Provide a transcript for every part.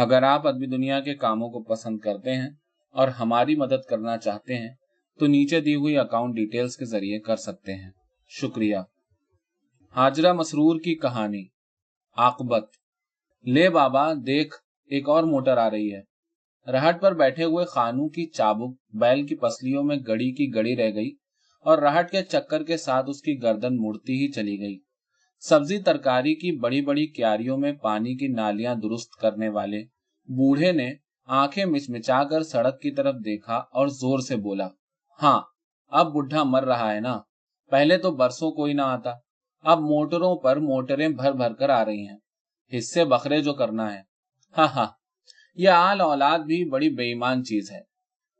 اگر آپ ادبی دنیا کے کاموں کو پسند کرتے ہیں اور ہماری مدد کرنا چاہتے ہیں، تو نیچے دی ہوئی اکاؤنٹ ڈیٹیلز کے ذریعے کر سکتے ہیں۔ شکریہ۔ حاجرہ مسرور کی کہانی۔ آقبت لے بابا، دیکھ، ایک اور موٹر آ رہی ہے۔ رہٹ پر بیٹھے ہوئے خانو کی چابک بیل کی پسلیوں میں گڑی کی گڑی رہ گئی اور رہٹ کے چکر کے ساتھ اس کی گردن مڑتی ہی چلی گئی۔ سبزی ترکاری کی بڑی بڑی کیاریوں میں پانی کی نالیاں درست کرنے والے بوڑھے نے آنکھیں مچمچا کر سڑک کی طرف دیکھا اور زور سے بولا ہاں اب بڈھا مر رہا ہے نا۔ پہلے تو برسوں کوئی نہ آتا، اب موٹروں پر موٹریں بھر بھر کر آ رہی ہیں۔ حصے بکرے جو کرنا ہے۔ ہاں ہاں۔ یہ آل اولاد بھی بڑی بے ایمان چیز ہے۔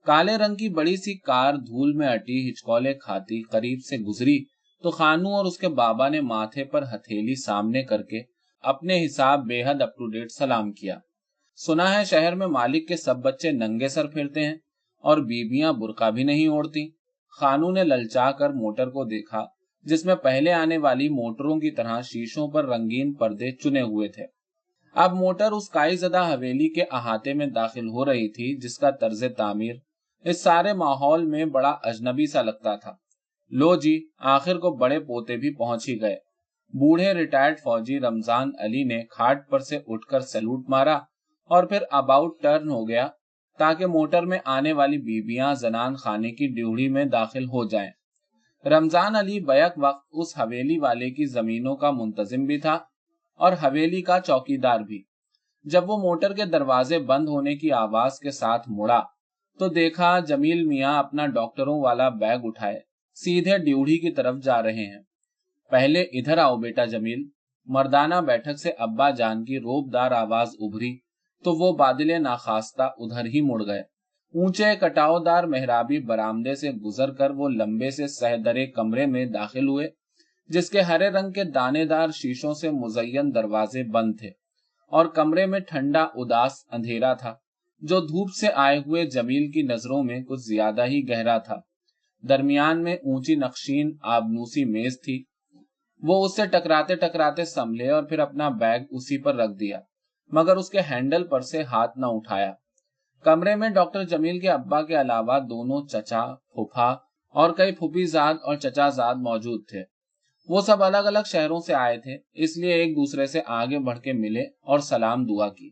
کالے رنگ کی بڑی سی کار دھول میں اٹی، ہچکولے کھاتی، قریب سے گزری۔ تو خانو اور اس کے بابا نے ماتھے پر ہتھیلی سامنے کر کے اپنے حساب بے حد اپ ٹو ڈیٹ سلام کیا۔ سنا ہے شہر میں مالک کے سب بچے ننگے سر پھرتے ہیں اور بیبیاں برقع بھی نہیں اوڑتی خانو نے للچا کر موٹر کو دیکھا، جس میں پہلے آنے والی موٹروں کی طرح شیشوں پر رنگین پردے چنے ہوئے تھے۔ اب موٹر اس کائی زدہ حویلی کے احاطے میں داخل ہو رہی تھی، جس کا طرز تعمیر اس سارے ماحول میں بڑا اجنبی سا لگتا تھا۔ لو جی آخر کو بڑے پوتے بھی پہنچ ہی گئے۔ بوڑھے ریٹائرڈ فوجی رمضان علی نے کھاٹ پر سے اٹھ کر سیلوٹ مارا اور پھر اباؤٹ ٹرن ہو گیا تاکہ موٹر میں آنے والی بیبیاں زنان خانے کی ڈیوڑی میں داخل ہو جائیں۔ رمضان علی بیک وقت اس حویلی والے کی زمینوں کا منتظم بھی تھا اور حویلی کا چوکی دار بھی۔ جب وہ موٹر کے دروازے بند ہونے کی آواز کے ساتھ مڑا تو دیکھا جمیل میاں اپنا ڈاکٹروں والا بیگ اٹھائے۔ سیدھے ڈیوڑی کی طرف جا رہے ہیں۔ پہلے ادھر آؤ بیٹا جمیل۔ مردانہ بیٹھک سے ابا جان کی روب دار آواز ابھری تو وہ بادل ناخواستہ ادھر ہی مڑ گئے۔ اونچے کٹاؤ دار محرابی برامدے سے گزر کر وہ لمبے سے سہدرے کمرے میں داخل ہوئے، جس کے ہرے رنگ کے دانے دار شیشوں سے مزین دروازے بند تھے اور کمرے میں ٹھنڈا اداس اندھیرا تھا، جو دھوپ سے آئے ہوئے جمیل کی نظروں میں کچھ زیادہ ہی گہرا تھا۔ درمیان میں اونچی نقشین آبنوسی میز تھی۔ وہ اس سے ٹکراتے ٹکراتے سنبھلے اور پھر اپنا بیگ اسی پر رکھ دیا، مگر اس کے ہینڈل پر سے ہاتھ نہ اٹھایا۔ کمرے میں ڈاکٹر جمیل کے ابا کے علاوہ دونوں چچا، پھوپھا اور کئی پھوپھی زاد اور چچا زاد موجود تھے۔ وہ سب الگ الگ شہروں سے آئے تھے، اس لیے ایک دوسرے سے آگے بڑھ کے ملے اور سلام دعا کی۔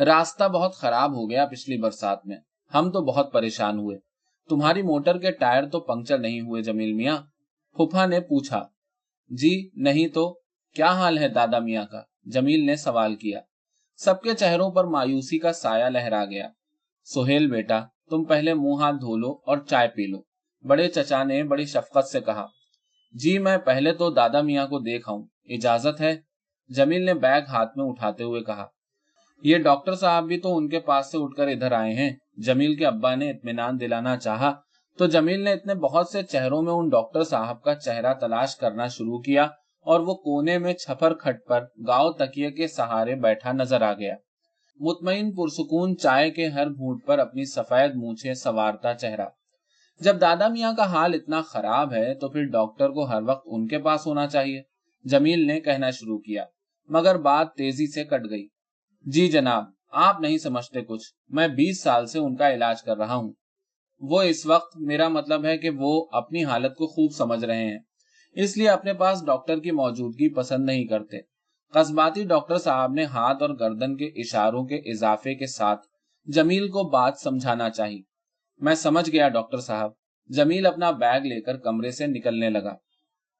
راستہ بہت خراب ہو گیا پچھلی برسات میں، ہم تو بہت پریشان ہوئے۔ تمہاری موٹر کے ٹائر تو پنکچر نہیں ہوئے جمیل میاں۔ پھپھا نے پوچھا جی نہیں تو کیا حال ہے دادا میاں کا؟ جمیل نے سوال کیا۔ سب کے چہروں پر مایوسی کا سایہ لہرا گیا۔ سہیل بیٹا، تم پہلے منہ ہاتھ دھو لو اور چائے پی لو۔ بڑے چچا نے بڑی شفقت سے کہا۔ جی میں پہلے تو دادا میاں کو دیکھ آؤں۔ اجازت ہے؟ جمیل نے بیگ ہاتھ میں اٹھاتے ہوئے کہا۔ یہ ڈاکٹر صاحب بھی تو ان کے پاس سے اٹھ کر ادھر آئے ہیں۔ جمیل کے ابا نے اطمینان دلانا چاہا۔ تو جمیل نے اتنے بہت سے چہروں میں ان ڈاکٹر صاحب کا چہرہ تلاش کرنا شروع کیا اور وہ کونے میں چھپر کھٹ پر گاؤں تکیے کے سہارے بیٹھا نظر آ گیا۔ مطمئن پرسکون چائے کے ہر گھونٹ پر اپنی سفید مونچھے سوارتا چہرہ۔ جب دادا میاں کا حال اتنا خراب ہے تو پھر ڈاکٹر کو ہر وقت ان کے پاس ہونا چاہیے۔ جمیل نے کہنا شروع کیا، مگر بات تیزی سے کٹ گئی۔ جی جناب، آپ نہیں سمجھتے کچھ۔ میں بیس سال سے ان کا علاج کر رہا ہوں۔ وہ اس وقت میرا مطلب ہے کہ وہ اپنی حالت کو خوب سمجھ رہے ہیں۔ اس لیے اپنے پاس ڈاکٹر کی موجودگی پسند نہیں کرتے۔ قصباتی ڈاکٹر صاحب نے ہاتھ اور گردن کے اشاروں کے اضافے کے ساتھ جمیل کو بات سمجھانا چاہی۔ میں سمجھ گیا ڈاکٹر صاحب۔ جمیل اپنا بیگ لے کر کمرے سے نکلنے لگا۔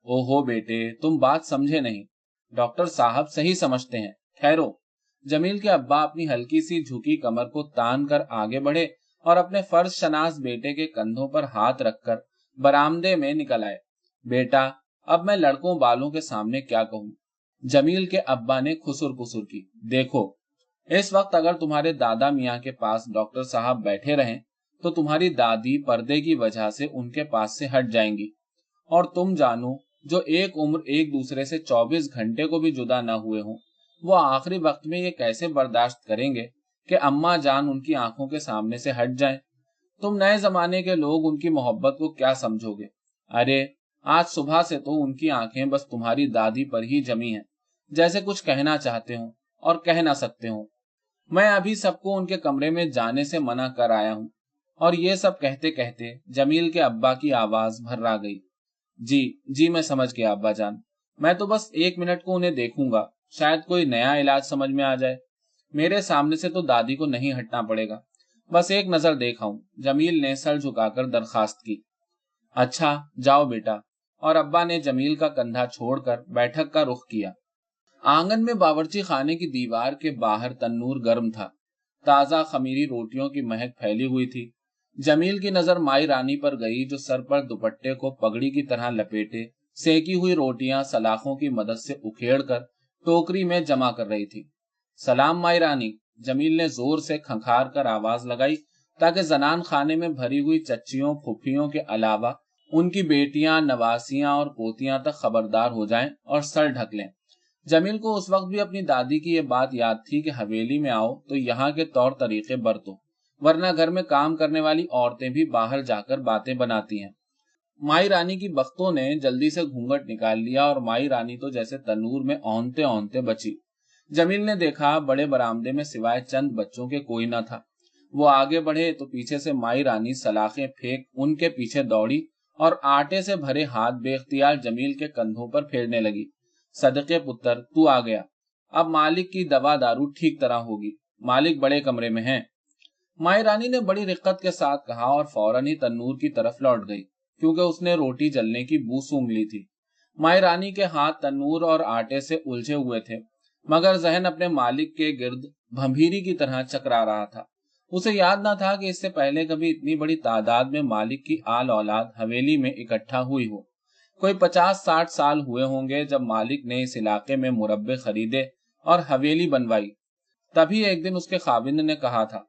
او ہو بیٹے، تم بات سمجھے نہیں۔ ڈاکٹر صاحب صحیح سمجھتے ہیں۔ ٹھہرو۔ جمیل کے ابا اپنی ہلکی سی جھکی کمر کو تان کر آگے بڑھے اور اپنے فرض شناس بیٹے کے کندھوں پر ہاتھ رکھ کر برامدے میں نکل آئے۔ بیٹا، اب میں لڑکوں بالوں کے سامنے کیا کہوں؟ جمیل کے ابا نے خسر خسر کی۔ دیکھو، اس وقت اگر تمہارے دادا میاں کے پاس ڈاکٹر صاحب بیٹھے رہیں، تو تمہاری دادی پردے کی وجہ سے ان کے پاس سے ہٹ جائیں گی۔ اور تم جانو، جو ایک عمر ایک دوسرے سے چوبیس گھنٹے کو بھی جدا نہ ہوئے ہوں۔ وہ آخری وقت میں یہ کیسے برداشت کریں گے کہ اما جان ان کی آنکھوں کے سامنے سے ہٹ جائیں؟ تم نئے زمانے کے لوگ ان کی محبت کو کیا سمجھو گے؟ ارے، آج صبح سے تو ان کی آنکھیں بس تمہاری دادی پر ہی جمی ہیں، جیسے کچھ کہنا چاہتے ہوں اور کہہ نہ سکتے ہوں۔ میں ابھی سب کو ان کے کمرے میں جانے سے منع کر آیا ہوں، اور یہ سب کہتے کہتے جمیل کے ابا کی آواز بھر آ گئی۔ جی جی میں سمجھ گیا، ابا جان۔ میں تو بس ایک منٹ کو انہیں دیکھوں گا۔ شاید کوئی نیا علاج سمجھ میں آ جائے۔ میرے سامنے سے تو دادی کو نہیں ہٹنا پڑے گا۔ بس ایک نظر دیکھا ہوں جمیل نے سر جھکا کر درخواست کی۔ اچھا جاؤ بیٹا۔ اور ابا نے جمیل کا کندھا چھوڑ کر بیٹھک کا رخ کیا۔ آنگن میں باورچی خانے کی دیوار کے باہر تنور گرم تھا۔ تازہ خمیری روٹیوں کی مہک پھیلی ہوئی تھی۔ جمیل کی نظر مائی رانی پر گئی جو سر پر دوپٹے کو پگڑی کی طرح لپیٹے، سیکی ہوئی روٹیاں سلاخوں کی مدد سے اکھیڑ کر ٹوکری میں جمع کر رہی تھی۔ سلام مائی رانی، جمیل نے زور سے کھنکھار کر آواز لگائی تاکہ زنان خانے میں بھری ہوئی چچیوں، پھوپھیوں کے علاوہ ان کی بیٹیاں، نواسیاں اور پوتیاں تک خبردار ہو جائیں اور سر ڈھک لیں۔ جمیل کو اس وقت بھی اپنی دادی کی یہ بات یاد تھی کہ حویلی میں آؤ تو یہاں کے طور طریقے برتو، ورنہ گھر میں کام کرنے والی عورتیں بھی باہر جا کر باتیں بناتی ہیں۔ مائی رانی کی بختوں نے جلدی سے گھونگٹ نکال لیا اور مائی رانی تو جیسے تنور میں اونتے اونتے بچی۔ جمیل نے دیکھا بڑے برامدے میں سوائے چند بچوں کے کوئی نہ تھا۔ وہ آگے بڑھے تو پیچھے سے مائی رانی سلاخیں پھینک ان کے پیچھے دوڑی اور آٹے سے بھرے ہاتھ بے اختیار جمیل کے کندھوں پر پھیرنے لگی۔ صدقے پتر، تو آ گیا۔ اب مالک کی دوا دارو ٹھیک طرح ہوگی۔ مالک بڑے کمرے میں ہیں۔ مائی رانی نے بڑی رقت کے ساتھ کہا اور فوراً ہی تنور کی طرف لوٹ گئی۔ کیونکہ اس نے روٹی جلنے کی بو سونگ لی تھی۔ مائی رانی کے ہاتھ تنور اور آٹے سے الجھے ہوئے تھے، مگر ذہن اپنے مالک کے گرد بھمبیری کی طرح چکرا رہا تھا۔ اسے یاد نہ تھا کہ اس سے پہلے کبھی اتنی بڑی تعداد میں مالک کی آل اولاد حویلی میں اکٹھا ہوئی ہو۔ کوئی پچاس ساٹھ سال ہوئے ہوں گے جب مالک نے اس علاقے میں مربع خریدے اور حویلی بنوائی۔ تبھی ایک دن اس کے خاوند نے کہا تھا،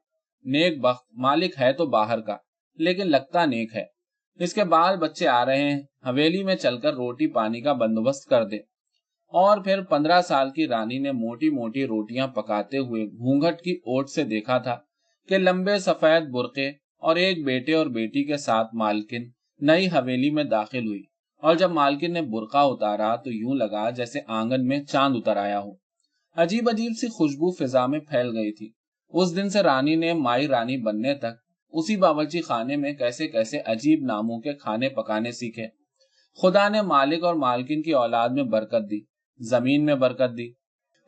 نیک بخت، مالک ہے تو باہر کا، لیکن لگتا نیک ہے۔ اس کے بال بچے آ رہے ہیں، حویلی میں چل کر روٹی پانی کا بندوبست کر دے۔ اور پھر پندرہ سال کی رانی نے موٹی موٹی روٹیاں پکاتے ہوئے گھونگھٹ کی اوٹ سے دیکھا تھا کہ لمبے سفید برقے اور ایک بیٹے اور بیٹی کے ساتھ مالکن نئی حویلی میں داخل ہوئی۔ اور جب مالکن نے برقع اتارا تو یوں لگا جیسے آنگن میں چاند اتر آیا ہو۔ عجیب عجیب سی خوشبو فضا میں پھیل گئی تھی۔ اس دن سے رانی نے مائی رانی بننے تک اسی باورچی خانے میں کیسے کیسے عجیب ناموں کے کھانے پکانے سیکھے۔ خدا نے مالک اور مالکن کی اولاد میں برکت دی، زمین میں برکت دی۔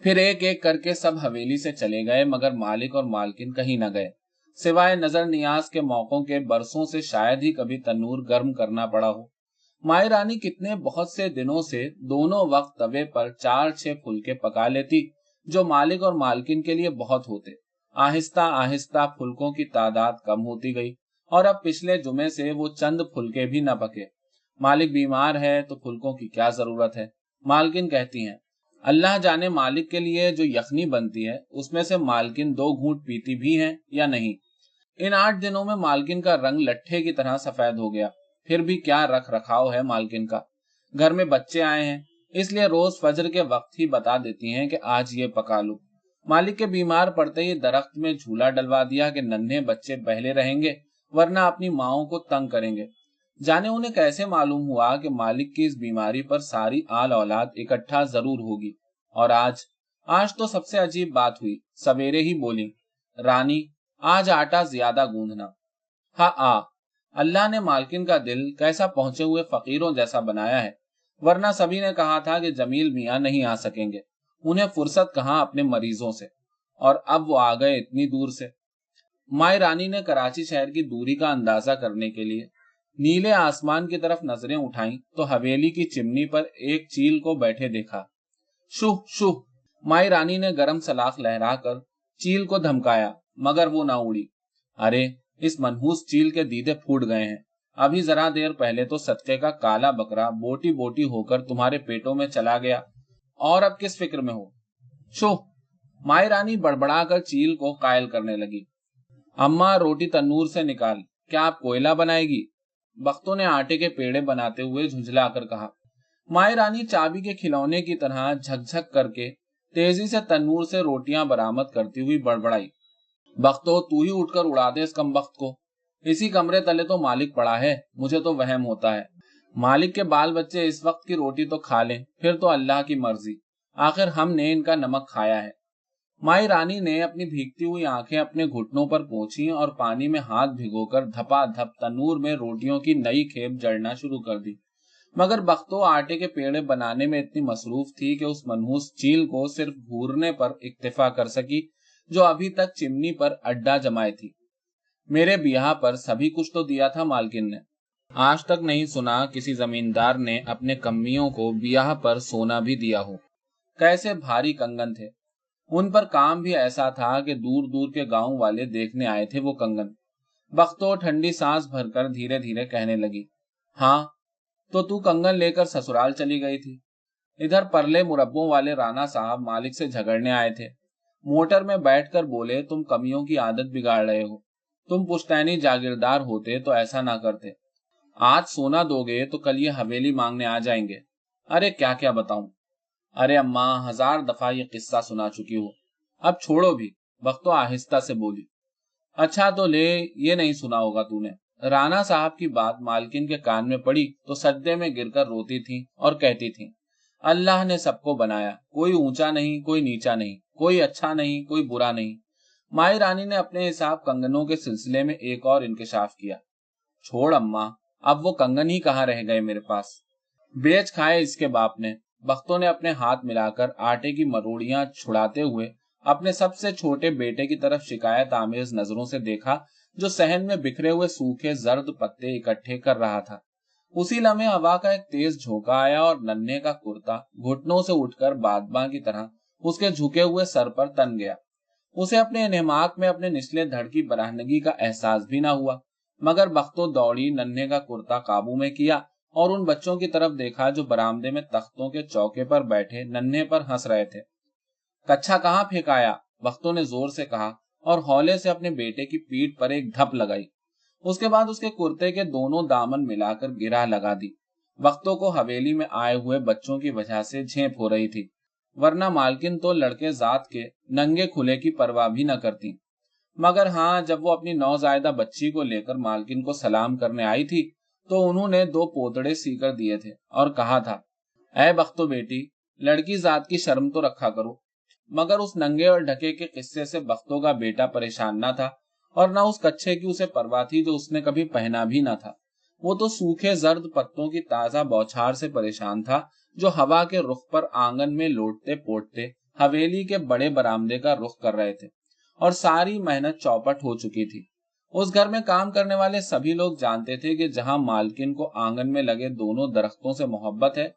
پھر ایک ایک کر کے سب حویلی سے چلے گئے، مگر مالک اور مالکن کہیں نہ گئے۔ سوائے نظر نیاز کے موقعوں کے برسوں سے شاید ہی کبھی تنور گرم کرنا پڑا ہو۔ مائی رانی کتنے بہت سے دنوں سے دونوں وقت توے پر چار چھ پھلکے پکا لیتی، جو مالک اور مالکن کے لیے بہت ہوتے۔ آہستہ آہستہ پھلکوں کی تعداد کم ہوتی گئی اور اب پچھلے جمعے سے وہ چند پھلکے بھی نہ پکے۔ مالک بیمار ہے تو پھلکوں کی کیا ضرورت ہے؟ مالکن کہتی ہیں، اللہ جانے مالک کے لیے جو یخنی بنتی ہے، اس میں سے مالکن دو گھونٹ پیتی بھی ہیں یا نہیں؟ ان آٹھ دنوں میں مالکن کا رنگ لٹھے کی طرح سفید ہو گیا۔ پھر بھی کیا رکھ رکھاؤ ہے مالکن کا؟ گھر میں بچے آئے ہیں، اس لیے روز فجر کے وقت ہی بتا دیتی ہیں کہ آج یہ پکا لو۔ مالک کے بیمار پڑتے ہی درخت میں جھولا ڈلوا دیا کہ ننھے بچے بہلے رہیں گے، ورنہ اپنی ماؤں کو تنگ کریں گے۔ جانے انہیں کیسے معلوم ہوا کہ مالک کی اس بیماری پر ساری آل اولاد اکٹھا ضرور ہوگی؟ اور آج؟ آج تو سب سے عجیب بات ہوئی، سویرے ہی بولی رانی، آج آٹا زیادہ گوندنا ہاں آ، اللہ نے مالکن کا دل کیسا پہنچے ہوئے فقیروں جیسا بنایا ہے، ورنہ سبھی نے کہا تھا کہ جمیل میاں نہیں آ سکیں گے۔ انہیں فرصت کہاں اپنے مریضوں سے اور اب وہ آ گئے اتنی دور سے۔ مائی رانی نے کراچی شہر کی دوری کا اندازہ کرنے کے لیے نیلے آسمان کی طرف نظریں اٹھائیں تو حویلی کی چمنی پر ایک چیل کو بیٹھے دیکھا۔ شوہ شوہ۔ مائی رانی نے گرم سلاخ لہرا کر چیل کو دھمکایا، مگر وہ نہ اڑی۔ ارے، اس منحوس چیل کے دیدے پھوٹ گئے ہیں۔ ابھی ذرا دیر پہلے تو صدقے کا کالا بکرا بوٹی بوٹی ہو کر تمہارے پیٹوں میں چلا گیا۔ اور اب کس فکر میں ہو؟ شو مائی رانی بڑبڑا کر چیل کو قائل کرنے لگی۔ اما روٹی تنور سے نکال، کیا آپ کوئلہ بنائے گی؟ بختوں نے آٹے کے پیڑے بناتے ہوئے جھنجلا کر کہا۔ مائی رانی چابی کے کھلونے کی طرح جھک جھک کر کے تیزی سے تنور سے روٹیاں برامد کرتی ہوئی بڑبڑائی۔ بختو، تو ہی اٹھ کر اڑا دے اس کم بخت کو۔ اسی کمرے تلے تو مالک پڑا ہے، مجھے تو وہم ہوتا ہے۔ مالک کے بال بچے اس وقت کی روٹی تو کھا لیں، پھر تو اللہ کی مرضی۔ آخر ہم نے ان کا نمک کھایا ہے۔ مائی رانی نے اپنی بھیگتی ہوئی آنکھیں اپنے گھٹنوں پر پہنچی اور پانی میں ہاتھ بھگو کر دھپا دھپ تنور میں روٹیوں کی نئی کھیپ جڑنا شروع کر دی۔ مگر بختو آٹے کے پیڑے بنانے میں اتنی مصروف تھی کہ اس منہوس چیل کو صرف گھورنے پر اکتفا کر سکی، جو ابھی تک چمنی پر اڈا جمائے تھی۔ میرے بیاہ پر سبھی کچھ تو دیا تھا مالکن نے۔ آج تک نہیں سنا کسی زمیندار نے اپنے کمیوں کو بیاہ پر سونا بھی دیا ہو۔ کیسے بھاری کنگن تھے۔ ان پر کام بھی ایسا تھا کہ دور دور کے گاؤں والے دیکھنے آئے تھے وہ کنگن۔ بختو ٹھنڈی سانس بھر کر دھیرے دھیرے کہنے لگی ہاں تو تو کنگن لے کر سسرال چلی گئی تھی۔ ادھر پرلے مربوں والے رانا صاحب مالک سے جھگڑنے آئے تھے۔ موٹر میں بیٹھ کر بولے، تم کمیوں کی عادت بگاڑ رہے ہو۔ تم پشتینی جاگیردار ہوتے تو ایسا نہ کرتے۔ آج سونا دو گے تو کل یہ حویلی مانگنے آ جائیں گے۔ ارے کیا کیا بتاؤں؟ ارے اماں، ہزار دفعہ یہ قصہ سنا چکی ہو اب چھوڑو بھی، وقت آہستہ سے بولی۔ اچھا تو لے، یہ نہیں سنا ہوگا تو نے۔ رانا صاحب کی بات مالکن کے کان میں پڑی تو سدے میں گر کر روتی تھی اور کہتی تھی اللہ نے سب کو بنایا، کوئی اونچا نہیں، کوئی نیچا نہیں، کوئی اچھا نہیں، کوئی برا نہیں۔ مائی رانی نے اپنے حساب کنگنوں کے سلسلے میں ایک اور انکشاف کیا۔ چھوڑ اما اب وہ کنگن ہی کہاں رہ گئے میرے پاس؟ بیچ کھائے اس کے باپ نے۔ بختوں نے اپنے ہاتھ ملا کر آٹے کی مروڑیاں چھڑاتے ہوئے اپنے سب سے چھوٹے بیٹے کی طرف شکایت آمیز نظروں سے دیکھا جو سہن میں بکھرے ہوئے سوکھے زرد پتے اکٹھے کر رہا تھا۔ اسی لمحے ہوا کا ایک تیز جھوکا آیا اور ننے کا کرتا گھٹنوں سے اٹھ کر بادباں کی طرح اس کے جھکے ہوئے سر پر تن گیا۔ اسے اپنے انہماک میں اپنے نچلے دھڑ کی براہنگی کا احساس بھی نہ ہوا۔ مگر بختوں دوڑی ننے کا کرتا قابو میں کیا اور ان بچوں کی طرف دیکھا جو برامدے میں تختوں کے چوکے پر بیٹھے ننے پر ہنس رہے تھے۔ کچھا کہاں پھینکایا؟ بختوں نے زور سے کہا اور ہولے سے اپنے بیٹے کی پیٹ پر ایک دھپ لگائی۔ اس کے بعد اس کے کرتے کے دونوں دامن ملا کر گرا لگا دی۔ وقتوں کو حویلی میں آئے ہوئے بچوں کی وجہ سے جھینپ ہو رہی تھی۔ ورنہ مالکن تو لڑکے ذات کے ننگے کھلے کی پرواہ بھی نہ کرتی۔ مگر ہاں جب وہ اپنی نوزائیدہ بچی کو لے کر مالکن کو سلام کرنے آئی تھی، تو انہوں نے دو پوتڑے سی کر دیے تھے اور کہا تھا، اے بختو بیٹی، لڑکی ذات کی شرم تو رکھا کرو، مگر اس ننگے اور ڈھکے کے قصے سے بختوں کا بیٹا پریشان نہ تھا اور نہ اس کچھے کی اسے پرواہ تھی جو اس نے کبھی پہنا بھی نہ تھا۔ وہ تو سوکھے زرد پتوں کی تازہ بوچھار سے پریشان تھا جو ہوا کے رخ پر آنگن میں لوٹتے پوٹتے، حویلی کے بڑے برامدے کا رخ کر رہے تھے۔ اور ساری محنت چوپٹ ہو چکی تھی۔ اس گھر میں کام کرنے والے سبھی لوگ جانتے تھے کہ جہاں مالکن کو آنگن میں لگے دونوں درختوں سے محبت ہے،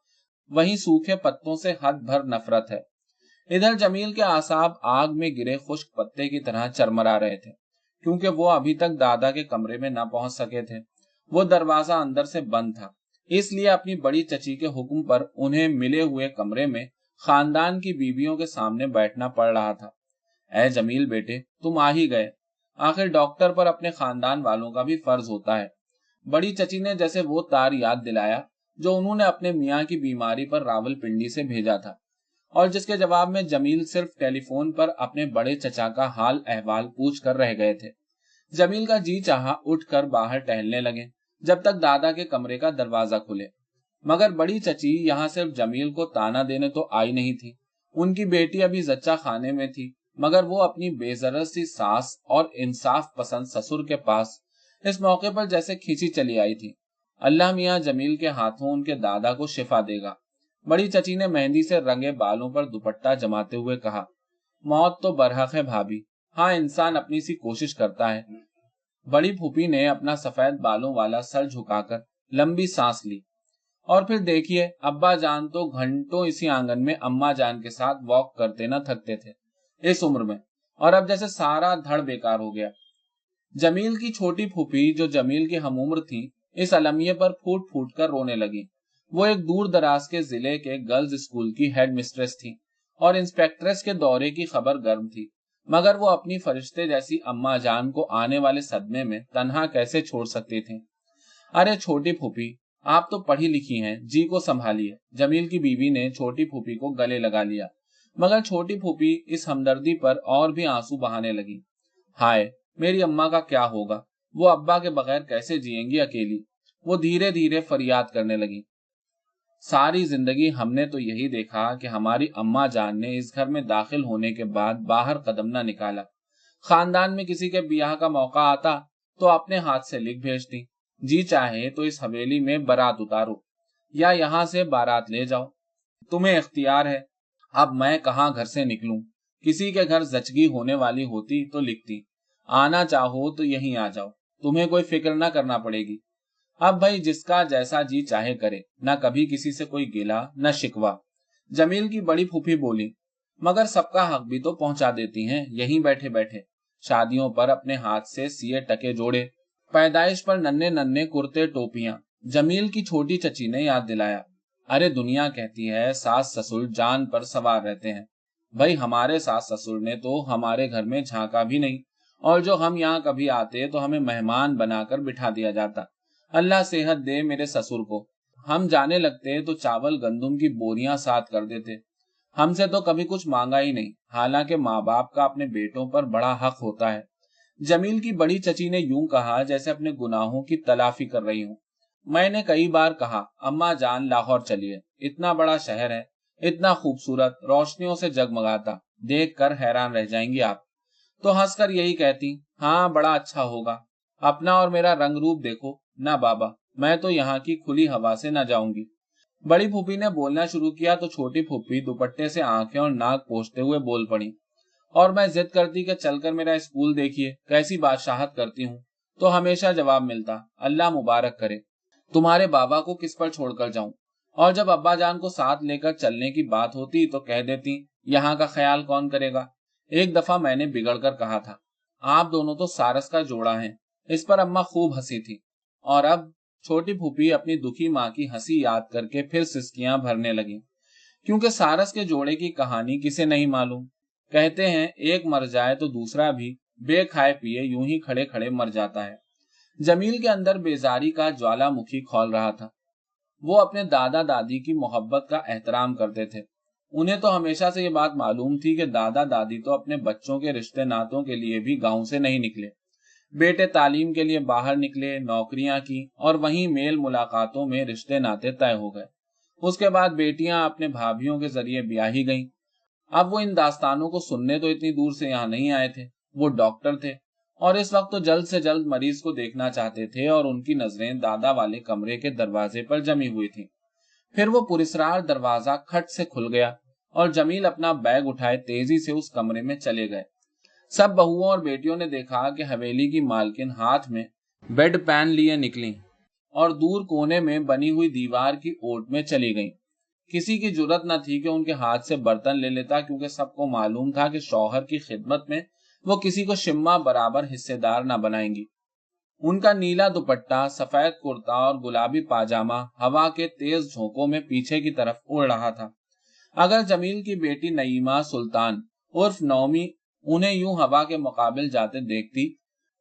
وہیں سوکھے پتوں سے حد بھر نفرت ہے۔ ادھر جمیل کے آساب آگ میں گرے خشک پتے کی طرح چرمرا رہے تھے، کیونکہ وہ ابھی تک دادا کے کمرے میں نہ پہنچ سکے تھے۔ وہ دروازہ اندر سے بند تھا، اس لیے اپنی بڑی چچی کے حکم پر انہیں ملے ہوئے کمرے میں خاندان کی بیویوں کے سامنے بیٹھنا پڑ رہا تھا۔ اے جمیل بیٹے، تم آ ہی گئے۔ آخر ڈاکٹر پر اپنے خاندان والوں کا بھی فرض ہوتا ہے۔ بڑی چچی نے جیسے وہ تار یاد دلایا، جو انہوں نے اپنے میاں کی بیماری پر راول پنڈی سے بھیجا تھا۔ اور جس کے جواب میں جمیل صرف ٹیلی فون پر اپنے بڑے چچا کا حال احوال پوچھ کر رہ گئے تھے۔ جمیل کا جی چاہا اٹھ کر باہر ٹہلنے لگے، جب تک دادا کے کمرے کا دروازہ کھلے۔ مگر بڑی چچی یہاں صرف جمیل کو تانا دینے تو آئی نہیں تھی۔ ان کی بیٹی ابھی زچا خانے میں تھی۔ مگر وہ اپنی بے ضرر سی ساس اور انصاف پسند سسر کے پاس اس موقع پر جیسے کھینچی چلی آئی تھی۔ اللہ میاں جمیل کے ہاتھوں ان کے دادا کو شفا دے گا۔ بڑی چچی نے مہندی سے رنگے بالوں پر دوپٹہ جماتے ہوئے کہا، موت تو برحق ہے بھابھی ہاں انسان اپنی سی کوشش کرتا ہے۔ بڑی پھوپھی نے اپنا سفید بالوں والا سر جھکا کر لمبی سانس لی۔ اور پھر دیکھیے، ابا جان تو گھنٹوں اسی آنگن میں اما جان کے ساتھ واک کرتے نہ تھکتے تھے۔ اس عمر میں۔ اور اب جیسے سارا دھڑ بیکار ہو گیا۔ جمیل کی چھوٹی پھوپھی جو جمیل کی ہم عمر تھی اس المیے پر پھوٹ پھوٹ کر رونے لگی۔ وہ ایک دور دراز کے ضلع کے گرلز اسکول کی ہیڈ مسٹریس تھی اور انسپیکٹرس کے دورے کی خبر گرم تھی۔ مگر وہ اپنی فرشتے جیسی اما جان کو آنے والے صدمے میں تنہا کیسے چھوڑ سکتی تھی ارے چھوٹی پھوپھی، آپ تو پڑھی لکھی ہیں جی کو سنبھالیے۔ جمیل کی بیوی نے چھوٹی پھوپھی کو گلے لگا لیا۔ مگر چھوٹی پھوپھی اس ہمدردی پر اور بھی آنسو بہانے لگی۔ ہائے، میری اما کا کیا ہوگا؟ وہ ابا کے بغیر کیسے جیئیں گی اکیلی؟ وہ دھیرے دھیرے فریاد کرنے لگی۔ ساری زندگی ہم نے تو یہی دیکھا کہ ہماری اما جان نے اس گھر میں داخل ہونے کے بعد باہر قدم نہ نکالا۔ خاندان میں کسی کے بیاہ کا موقع آتا تو اپنے ہاتھ سے لکھ بھیجتی جی چاہے تو اس حویلی میں برات اتارو یا یہاں سے بارات لے جاؤ۔ تمہیں اختیار ہے اب میں کہاں گھر سے نکلوں؟ کسی کے گھر زچگی ہونے والی ہوتی تو لکھتی، آنا چاہو تو یہیں آ جاؤ، تمہیں کوئی فکر نہ کرنا پڑے گی۔ اب بھائی جس کا جیسا جی چاہے کرے، نہ کبھی کسی سے کوئی گلا، نہ شکوا جمیل کی بڑی پھوپھی بولی، مگر سب کا حق بھی تو پہنچا دیتی ہیں، یہیں بیٹھے بیٹھے۔ شادیوں پر اپنے ہاتھ سے سیے ٹکے جوڑے، پیدائش پر ننے ننے کرتے ٹوپیاں۔ جمیل کی چھوٹی چچی نے یاد دلایا۔ ارے دنیا کہتی ہے، ساس سسر جان پر سوار رہتے ہیں۔ بھائی، ہمارے ساس سسر نے تو ہمارے گھر میں جھانکا بھی نہیں۔ اور جو ہم یہاں کبھی آتے تو ہمیں مہمان بنا کر بٹھا دیا جاتا۔ اللہ صحت دے میرے سسر کو۔ ہم جانے لگتے تو چاول گندم کی بوریاں ساتھ کر دیتے۔ ہم سے تو کبھی کچھ مانگا ہی نہیں۔ حالانکہ ماں باپ کا اپنے بیٹوں پر بڑا حق ہوتا ہے۔ جمیل کی بڑی چچی نے یوں کہا جیسے اپنے گناہوں کی تلافی کر رہی ہوں۔ میں نے کئی بار کہا اما جان لاہور چلیے، اتنا بڑا شہر ہے، اتنا خوبصورت، روشنیوں سے جگمگاتا، دیکھ کر حیران رہ جائیں گی آپ۔ تو ہنس کر یہی کہتی ہاں بڑا اچھا ہوگا۔ اپنا اور میرا رنگ روپ دیکھو۔ نہ بابا، میں تو یہاں کی کھلی ہوا سے نہ جاؤں گی۔ بڑی پھوپھی نے بولنا شروع کیا تو چھوٹی پھوپھی دوپٹے سے آنکھیں اور ناک پوچھتے ہوئے بول پڑی، اور میں ضد کرتی کہ چل کر میرا اسکول دیکھیے، کیسی بادشاہت کرتی ہوں۔ تو ہمیشہ جواب ملتا، اللہ مبارک کرے۔ تمہارے بابا کو کس پر چھوڑ کر جاؤں؟ اور جب ابا جان کو ساتھ لے کر چلنے کی بات ہوتی تو کہہ دیتی، یہاں کا خیال کون کرے گا؟ ایک دفعہ میں نے بگڑ کر کہا تھا، آپ دونوں تو سارس کا جوڑا ہیں۔ اس پر اما خوب ہنسی تھی۔ اور اب چھوٹی پھوپھی اپنی دکھی ماں کی ہنسی یاد کر کے پھر سسکیاں بھرنے لگی کیونکہ سارس کے جوڑے کی کہانی کسے نہیں معلوم۔ کہتے ہیں، ایک مر جائے تو دوسرا بھی بے کھائے پیے یوں ہی کھڑے کھڑے مر جاتا ہے۔ جمیل کے اندر بیزاری کا جوالا مکھی کھول رہا تھا۔ وہ اپنے دادا دادی کی محبت کا احترام کرتے تھے۔ انہیں تو ہمیشہ سے یہ بات معلوم تھی کہ دادا دادی تو اپنے بچوں کے رشتے ناتوں کے لیے بھی گاؤں سے نہیں نکلے۔ بیٹے تعلیم کے لیے باہر نکلے، نوکریاں کی اور وہیں میل ملاقاتوں میں رشتے ناطے طے ہو گئے۔ اس کے بعد بیٹیاں اپنے بھابھیوں کے ذریعے بیاہی گئیں۔ اب وہ ان داستانوں کو سننے تو اتنی دور سے یہاں نہیں آئے تھے۔ وہ ڈاکٹر تھے۔ اور اس وقت تو جلد سے جلد مریض کو دیکھنا چاہتے تھے اور ان کی نظریں دادا والے کمرے کے دروازے پر جمی ہوئی تھی پھر وہ پرسرار دروازہ کھٹ سے کھل گیا اور جمیل اپنا بیگ اٹھائے تیزی سے اس کمرے میں چلے گئے۔ سب بہوؤں اور بیٹیوں نے دیکھا کہ حویلی کی مالکن ہاتھ میں بیڈ پین لیے نکلی اور دور کونے میں بنی ہوئی دیوار کی اوٹ میں چلی گئی کسی کی ضرورت نہ تھی کہ ان کے ہاتھ سے برتن لے لیتا کیونکہ سب کو معلوم تھا کہ شوہر کی خدمت میں وہ کسی کو شما برابر حصے دار نہ بنائیں گی۔ ان کا نیلا دوپٹا سفید کرتا اور گلابی پاجامہ ہوا کے تیز جھونکوں میں پیچھے کی طرف اڑ رہا تھا۔ اگر جمیل کی بیٹی نئیما سلطان عرف نومی انہیں یوں ہوا کے مقابل جاتے دیکھتی،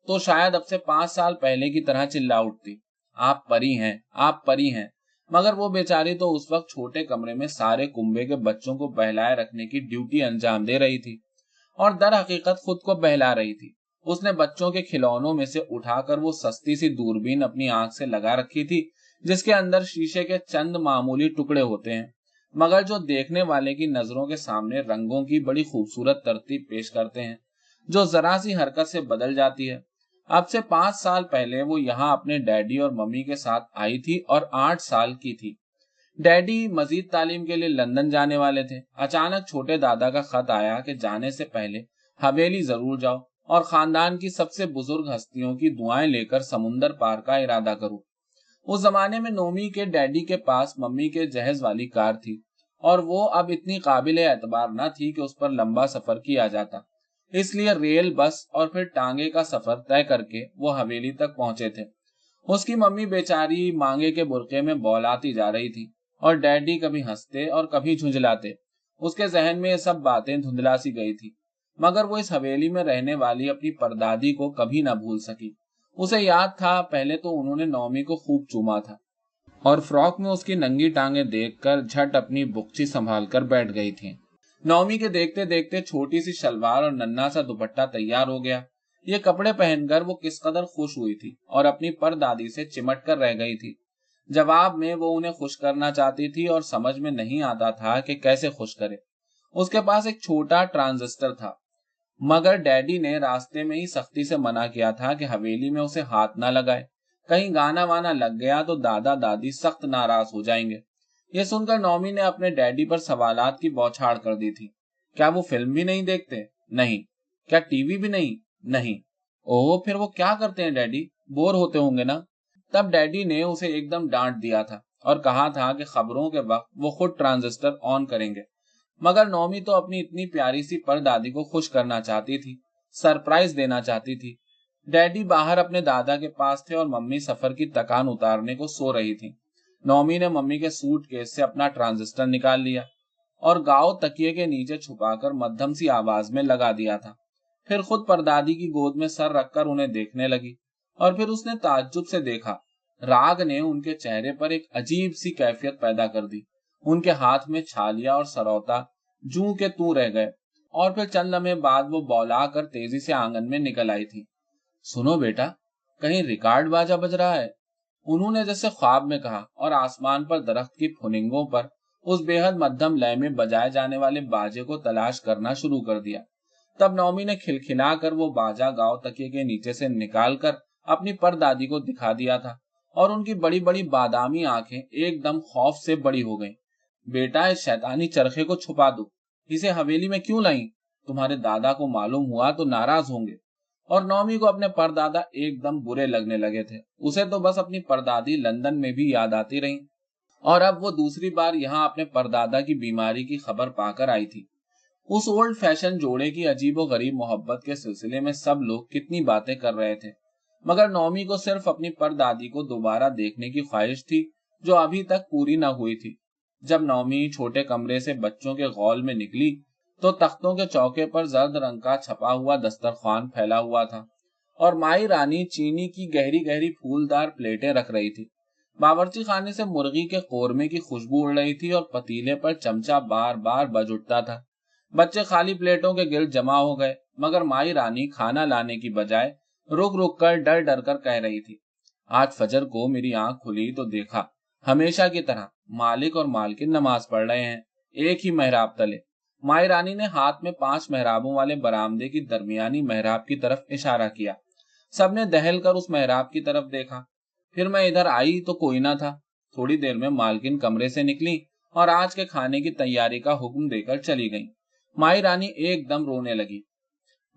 تو شاید اب سے پانچ سال پہلے کی طرح چلا اٹھتی۔ آپ پری ہیں، آپ پری ہیں۔ مگر وہ بیچاری تو اس وقت چھوٹے کمرے میں سارے کنبے کے بچوں کو بہلائے رکھنے کی ڈیوٹی انجام دے رہی تھی۔ اور در حقیقت خود کو بہلا رہی تھی۔ اس نے بچوں کے کھلونوں میں سے اٹھا کر وہ سستی سی دوربین اپنی آنکھ سے لگا رکھی تھی، جس کے اندر شیشے کے چند معمولی ٹکڑے ہوتے ہیں۔ مگر جو دیکھنے والے کی نظروں کے سامنے رنگوں کی بڑی خوبصورت ترتیب پیش کرتے ہیں، جو ذرا سی حرکت سے بدل جاتی ہے۔ اب سے پانچ سال پہلے وہ یہاں اپنے ڈیڈی اور ممی کے ساتھ آئی تھی اور آٹھ سال کی تھی۔ ڈیڈی مزید تعلیم کے لیے لندن جانے والے تھے۔ اچانک چھوٹے دادا کا خط آیا کہ جانے سے پہلے حویلی ضرور جاؤ اور خاندان کی سب سے بزرگ ہستیوں کی دعائیں لے کر سمندر پار کا ارادہ کرو۔ اس زمانے میں نومی کے ڈیڈی کے پاس ممی کے جہیز والی کار تھی اور وہ اب اتنی قابل اعتبار نہ تھی کہ اس پر لمبا سفر کیا جاتا۔ اس لیے ریل، بس اور پھر ٹانگے کا سفر طے کر کے وہ حویلی تک پہنچے تھے۔ اس کی ممی بیچاری مانگے کے برقے میں بولاتی جا رہی تھی۔ اور ڈیڈی کبھی ہنستے اور کبھی جھنجلاتے اس کے ذہن میں یہ سب باتیں دھندلا سی گئی تھی، مگر وہ اس حویلی میں رہنے والی اپنی پردادی کو کبھی نہ بھول سکی۔ اسے یاد تھا، پہلے تو انہوں نے نومی کو خوب چوما تھا۔ اور فراک میں اس کی ننگی ٹانگیں دیکھ کر جھٹ اپنی بکچی سنبھال کر بیٹھ گئی تھی نومی کے دیکھتے دیکھتے چھوٹی سی شلوار اور ننا سا دوپٹہ تیار ہو گیا۔ یہ کپڑے پہن کر وہ کس قدر خوش ہوئی تھی اور اپنی پر دادی سے چمٹ کر رہ گئی تھی۔ جواب میں وہ انہیں خوش کرنا چاہتی تھی اور سمجھ میں نہیں آتا تھا کہ کیسے خوش کرے۔ اس کے پاس ایک چھوٹا ٹرانزسٹر تھا، مگر ڈیڈی نے راستے میں ہی سختی سے منع کیا تھا کہ حویلی میں اسے ہاتھ نہ لگائے۔ کہیں گانا وانا لگ گیا تو دادا دادی سخت ناراض ہو جائیں گے۔ یہ سن کر نومی نے اپنے ڈیڈی پر سوالات کی بوچھاڑ کر دی تھی۔ کیا وہ فلم بھی نہیں دیکھتے؟ نہیں۔ کیا ٹی وی بھی نہیں؟ نہیں۔ او پھر وہ کیا کرتے ہیں ڈیڈی؟ بور ہوتے ہوں گے نا؟ تب ڈیڈی نے اسے ایک دم ڈانٹ دیا تھا اور کہا تھا کہ خبروں کے وقت وہ خود ٹرانزسٹر آن کریں گے۔ مگر نومی تو اپنی اتنی پیاری سی پر دادی کو خوش کرنا چاہتی تھی، سرپرائز دینا چاہتی تھی۔ ڈیڈی باہر اپنے دادا کے پاس تھے اور ممی سفر کی تکان اتارنے کو سو رہی تھی نومی نے ممی کے سوٹ کیس سے اپنا ٹرانزسٹر نکال لیا اور گاؤ تکیے کے نیچے چھپا کر مدھم سی آواز میں لگا دیا تھا۔ پھر خود پردادی کی گود میں سر رکھ کر انہیں دیکھنے لگی۔ اور پھر اس نے تعجب سے دیکھا۔ راگ نے ان کے چہرے پر ایک عجیب سی کیفیت پیدا کر دی۔ ان کے ہاتھ میں چھالیا اور سروتا جو کے تو رہ گئے۔ اور پھر چند لمحے بعد وہ بولا کر تیزی سے آنگن میں نکل آئی تھی۔ سنو بیٹا، کہیں ریکارڈ باجا بج رہا ہے؟ انہوں نے جیسے خواب میں کہا اور آسمان پر درخت کی پھنگوں پر اس بے حد مدھم لیے میں بجائے جانے والے باجے کو تلاش کرنا شروع کر دیا۔ تب نومی نے کھلکھلا کر وہ باجا گاؤں تکیے کے نیچے سے نکال کر اپنی پر دادی کو دکھا دیا تھا اور ان کی بڑی بڑی بادامی آنکھیں ایک دم خوف سے بڑی ہو گئیں۔ بیٹا، اس شیطانی چرخے کو چھپا دو۔ اسے حویلی میں کیوں لائیں؟ تمہارے دادا کو معلوم ہوا تو ناراض ہوں گے۔ اور نومی کو اپنے پردادا ایک دم برے لگنے لگے تھے۔ اسے تو بس اپنی پردادی لندن میں بھی یاد آتی رہی۔ اور اب وہ دوسری بار یہاں اپنے پردادا کی بیماری کی خبر پا کر آئی تھی۔ اس اولڈ فیشن جوڑے کی عجیب و غریب محبت کے سلسلے میں سب لوگ کتنی باتیں کر رہے تھے۔ مگر نومی کو صرف اپنی پردادی کو دوبارہ دیکھنے کی خواہش تھی جو ابھی تک پوری نہ ہوئی تھی۔ جب نومی چھوٹے کمرے سے بچوں کے غول میں نکلی تو تختوں کے چوکے پر زرد رنگ کا چھپا ہوا دسترخوان پھیلا ہوا تھا اور مائی رانی چینی کی گہری گہری پھولدار پلیٹیں رکھ رہی تھی۔ باورچی خانے سے مرغی کے قورمے کی خوشبو اڑ رہی تھی اور پتیلے پر چمچا بار بار بج اٹھتا تھا۔ بچے خالی پلیٹوں کے گرد جمع ہو گئے، مگر مائی رانی کھانا لانے کی بجائے رک رک کر ڈر ڈر کر کہہ رہی تھی۔ آج فجر کو میری آنکھ کھلی تو دیکھا۔ ہمیشہ کی طرح مالک اور مالکن نماز پڑھ رہے ہیں۔ ایک ہی محراب تلے۔ مائی رانی نے ہاتھ میں پانچ محرابوں والے برامدے کی درمیانی محراب کی طرف اشارہ کیا۔ سب نے دہل کر اس محراب کی طرف دیکھا۔ پھر میں ادھر آئی تو کوئی نہ تھا۔ تھوڑی دیر میں مالکن کمرے سے نکلی اور آج کے کھانے کی تیاری کا حکم دے کر چلی گئی مائی رانی ایک دم رونے لگی۔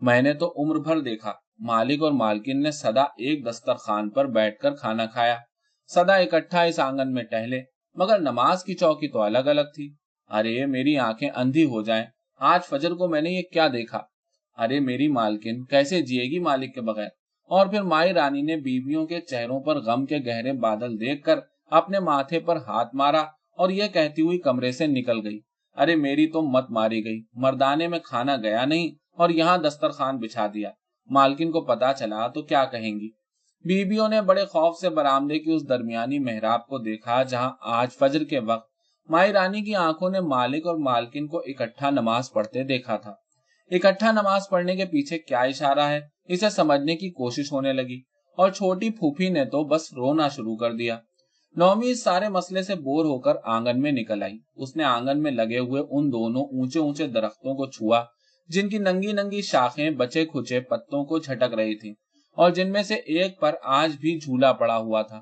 میں نے تو عمر بھر دیکھا۔ مالک اور مالکن نے سدا ایک دسترخوان پر بیٹھ کر کھانا کھایا۔ سدا اکٹھا اس آنگن میں ٹہلے، مگر نماز کی چوکی تو الگ الگ تھی۔ ارے میری آنکھیں اندھی ہو جائیں، آج فجر کو میں نے یہ کیا دیکھا؟ ارے میری مالکن، کیسے جیے گی مالک کے بغیر؟ اور پھر مائی رانی نے بیویوں کے چہروں پر غم کے گہرے بادل دیکھ کر اپنے ماتھے پر ہاتھ مارا اور یہ کہتی ہوئی کمرے سے نکل گئی۔ ارے میری تو مت ماری گئی، مردانے میں کھانا گیا نہیں اور یہاں دسترخوان بچھا دیا۔ مالکن کو پتا چلا تو کیا کہیں گی؟ بیویوں نے بڑے خوف سے برامدے کی اس درمیانی محراب کو دیکھا جہاں آج فجر کے وقت مائی رانی کی آنکھوں نے مالک اور مالکن کو اکٹھا نماز پڑھتے دیکھا تھا۔ اکٹھا نماز پڑھنے کے پیچھے کیا اشارہ ہے؟ اسے سمجھنے کی کوشش ہونے لگی اور چھوٹی پھوپھی نے تو بس رونا شروع کر دیا۔ نومی اس سارے مسئلے سے بور ہو کر آنگن میں نکل آئی۔ اس نے آنگن میں لگے ہوئے ان دونوں اونچے اونچے درختوں کو چھوا۔ جن کی ننگی ننگی شاخیں بچے کھچے پتوں کو جھٹک رہی تھی اور جن میں سے ایک پر آج بھی جھولا پڑا ہوا تھا۔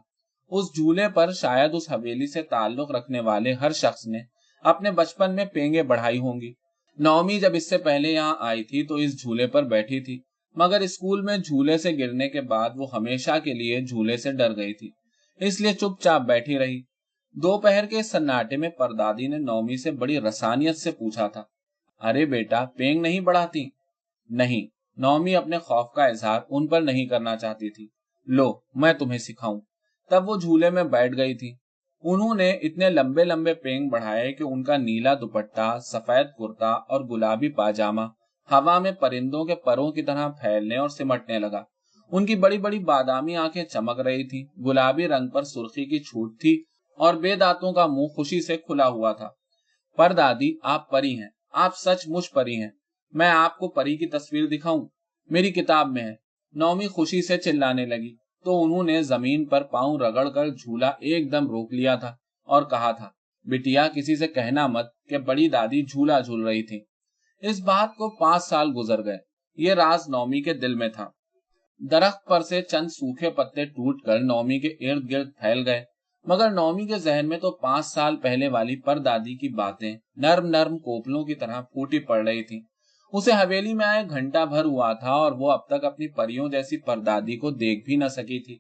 اس جھولے پر شاید اس حویلی سے تعلق رکھنے والے ہر شخص نے اپنے بچپن میں پینگے بڑھائی ہوں گی۔ نومی جب اس سے پہلے یہاں آئی تھی تو اس جھولے پر بیٹھی تھی، مگر اسکول میں جھولے سے گرنے کے بعد وہ ہمیشہ کے لیے جھولے سے ڈر گئی تھی، اس لیے چپ چاپ بیٹھی رہی۔ دوپہر کے سناٹے میں پردادی نے نومی سے بڑی رسانیت سے پوچھا تھا۔ ارے بیٹا، پینگ نہیں بڑھاتی۔ نہیں، نومی اپنے خوف کا اظہار ان پر نہیں کرنا چاہتی تھی۔ لو، میں تمہیں سکھاؤں۔ تب وہ جھولے میں بیٹھ گئی تھی۔ انہوں نے اتنے لمبے لمبے پینگ بڑھائے کہ ان کا نیلا دوپٹا سفید کرتا اور گلابی پاجامہ ہوا میں پرندوں کے پروں کی طرح پھیلنے اور سمٹنے لگا۔ ان کی بڑی بڑی بادامی آنکھیں چمک رہی تھی گلابی رنگ پر سرخی کی چھوٹ تھی اور بے دانتوں کا منہ خوشی سے کھلا ہوا تھا۔ پر دادی، آپ پری ہیں۔ آپ سچ مچ پری ہیں۔ میں آپ کو پری کی تصویر دکھاؤں۔ میری کتاب میں ہے۔ نومی خوشی سے چلانے لگی تو انہوں نے زمین پر پاؤں رگڑ کر جھولا ایک دم روک لیا تھا اور کہا تھا، بٹیا، کسی سے کہنا مت کہ بڑی دادی جھولا جھول رہی تھی اس بات کو پانچ سال گزر گئے۔ یہ راز نومی کے دل میں تھا۔ درخت پر سے چند سوکھے پتے ٹوٹ کر نومی کے ارد گرد پھیل گئے۔ مگر نومی کے ذہن میں تو پانچ سال پہلے والی پر دادی کی باتیں نرم نرم کوپلوں کی طرح پھوٹی پڑ رہی تھی اسے حویلی میں آئے گھنٹہ بھر ہوا تھا اور وہ اب تک اپنی پریوں جیسی پردادی کو دیکھ بھی نہ سکی تھی۔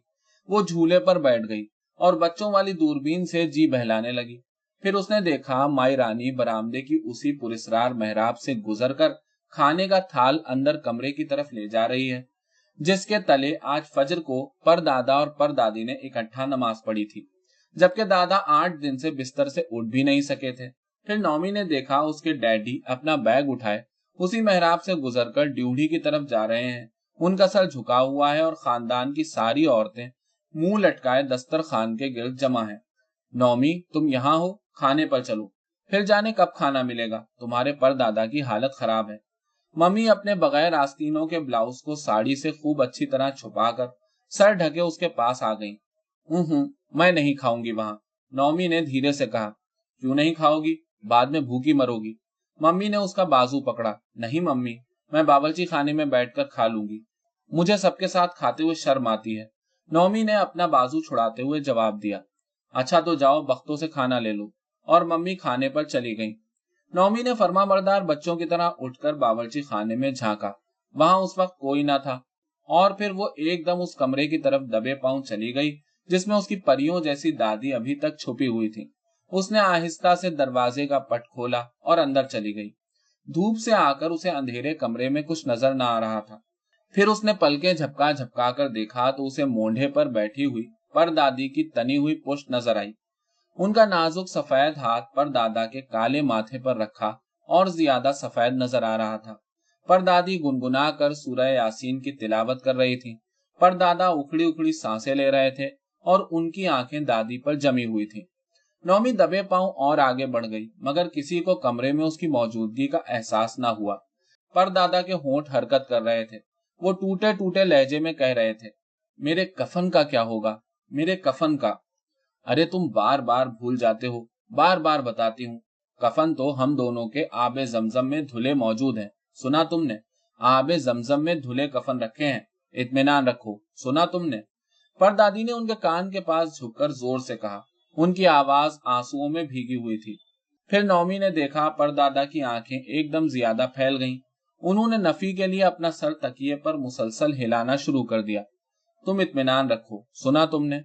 وہ جھولے پر بیٹھ گئی اور بچوں والی دوربین سے جی بہلانے لگی۔ پھر اس نے دیکھا مائی رانی برامدے کی اسی پرسرار محراب سے گزر کر کھانے کا تھال اندر کمرے کی طرف لے جا رہی ہے، جس کے تلے آج فجر کو پر دادا اور پر دادی نے اکٹھا نماز پڑھی تھی۔ جبکہ دادا آٹھ دن سے بستر سے اٹھ بھی نہیں سکے تھے۔ پھر نومی نے دیکھا اس کے ڈیڈی اپنا بیگ اٹھائے۔ اسی محراب سے گزر کر ڈیوڑی کی طرف جا رہے ہیں۔ ان کا سر جھکا ہوا ہے اور خاندان کی ساری عورتیں منہ لٹکائے دستر خان کے گرد جمع ہے نومی، تم یہاں ہو، کھانے پر چلو۔ پھر جانے کب کھانا ملے گا؟ تمہارے پر دادا کی حالت خراب ہے۔ ممی اپنے بغیر آستینوں کے بلاؤز کو ساڑی سے خوب اچھی طرح چھپا کر سر ڈھکے اس کے پاس آ گئی ہوں میں نہیں کھاؤں گی وہاں۔ نومی نے دھیرے سے کہا، کیوں نہیں کھاؤ گی؟ بعد میں بھوکی مرو گی۔ ممی نے اس کا بازو پکڑا۔ نہیں ممی، میں باورچی خانے میں بیٹھ کر کھا لوں گی۔ مجھے سب کے ساتھ کھاتے ہوئے شرم آتی ہے۔ نومی نے اپنا بازو چھڑاتے ہوئے جواب دیا اچھا تو جاؤ، بختوں سے کھانا لے لو۔ اور ممی کھانے پر چلی گئی نومی نے فرما بردار بچوں کی طرح اٹھ کر باورچی خانے میں جھانکا۔ وہاں اس وقت کوئی نہ تھا۔ اور پھر وہ ایک دم اس کمرے کی طرف دبے پاؤں چلی گئی۔ جس میں اس کی پریوں جیسی دادی ابھی تک چھپی ہوئی تھی۔ اس نے آہستہ سے دروازے کا پٹ کھولا اور اندر چلی گئی۔ دھوپ سے آ کر اسے اندھیرے کمرے میں کچھ نظر نہ آ رہا تھا۔ پھر اس نے پلکے جھپکا جھپکا کر دیکھا تو اسے مونڈے پر بیٹھی ہوئی پر دادی کی تنی ہوئی پشت نظر آئی۔ ان کا نازک سفید ہاتھ پر دادا کے کالے ماتھے پر رکھا اور زیادہ سفید نظر آ رہا تھا۔ پر دادی گنگنا کر سورہ یاسین کی تلاوت کر رہی تھی۔ پر دادا اکھڑی اکھڑی سانسیں لے رہے تھے۔ اور ان کی آنکھیں دادی پر جمی ہوئی تھی نومی دبے پاؤں اور آگے بڑھ گئی، مگر کسی کو کمرے میں اس کی موجودگی کا احساس نہ ہوا۔ پر دادا کے ہونٹ حرکت کر رہے تھے۔ وہ ٹوٹے ٹوٹے لہجے میں کہہ رہے تھے، میرے کفن کا کیا ہوگا؟ میرے کفن کا۔ ارے تم بار بار بھول جاتے ہو، بار بار بتاتی ہوں۔ کفن تو ہم دونوں کے آب زمزم میں دھلے موجود ہیں۔ سنا تم نے، آب زمزم میں دھلے کفن رکھے ہیں۔ اطمینان رکھو، سنا تم نے۔ پر دادی نے ان کے کان کے پاس جھک کر زور سے کہا۔ ان کی آواز آنسو میں بھیگی ہوئی تھی۔ پھر نومی نے دیکھا پر دادا کی آنکھیں ایک دم زیادہ پھیل گئیں۔ انہوں نے نفی کے لیے اپنا سر تکیے پر مسلسل ہلانا شروع کر دیا۔ تم اطمینان رکھو۔ سنا تم نے۔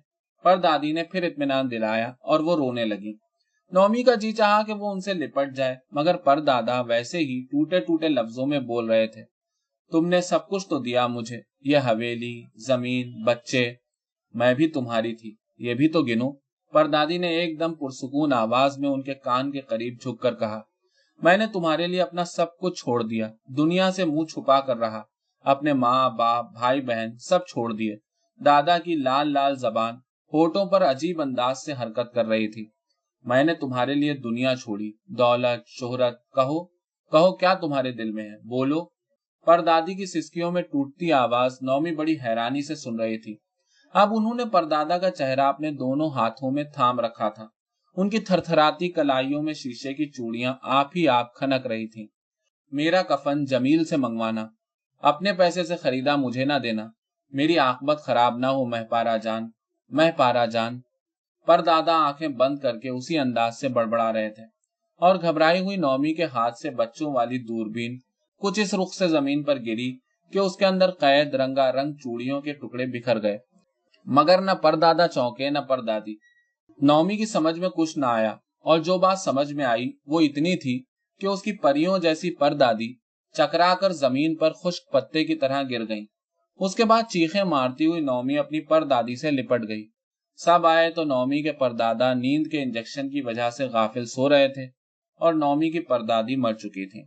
پر دادی نے پھر اطمینان دلایا اور وہ رونے لگی نومی کا جی چاہا کہ وہ ان سے لپٹ جائے، مگر پر دادا ویسے ہی ٹوٹے ٹوٹے لفظوں میں بول رہے تھے۔ تم نے سب کچھ تو دیا مجھے۔ یہ حویلی، زمین، بچے۔ میں بھی تمہاری تھی، یہ بھی تو گنو پر دادی نے ایک دم پرسکون آواز میں ان کے کان کے قریب جھک کر کہا، میں نے تمہارے لیے اپنا سب کچھ چھوڑ دیا، دنیا سے منہ چھپا کر رہا، اپنے ماں، باپ، بھائی، بہن سب چھوڑ دیے۔ دادا کی لال لال زبان ہوٹوں پر عجیب انداز سے حرکت کر رہی تھی۔ میں نے تمہارے لیے دنیا چھوڑی، دولت، شہرت، کہو کہو کیا تمہارے دل میں ہے، بولو۔ پر دادی کی سسکیوں میں ٹوٹتی آواز نومی بڑی حیرانی سے سن رہی تھی۔ اب انہوں نے پردادا کا چہرہ اپنے دونوں ہاتھوں میں تھام رکھا تھا۔ ان کی تھر تھراتی کلائیوں میں شیشے کی چوڑیاں آپ ہی آپ کھنک رہی تھی میرا کفن جمیل سے منگوانا، اپنے پیسے سے خریدا مجھے نہ دینا۔ میری آکبت خراب نہ ہو، مہ پارا جان، مہ پارا جان۔ پر دادا آنکھیں بند کر کے اسی انداز سے بڑبڑا رہے تھے۔ اور گھبرائی ہوئی نومی کے ہاتھ سے بچوں والی دوربین کچھ اس رخ سے زمین پر گری کہ اس کے اندر قید رنگا رنگ چوڑیوں کے ٹکڑے بکھر گئے۔ مگر نہ پر دادا چونکے، نہ پر دادی نومی کی سمجھ میں کچھ نہ آیا، اور جو بات سمجھ میں آئی وہ اتنی تھی کہ اس کی پریوں جیسی پر دادی چکرا کر زمین پر خشک پتے کی طرح گر گئیں۔ اس کے بعد چیخیں مارتی ہوئی نومی اپنی پر دادی سے لپٹ گئی۔ سب آئے تو نومی کے پردادا نیند کے انجیکشن کی وجہ سے غافل سو رہے تھے اور نومی کی پردادی مر چکی تھی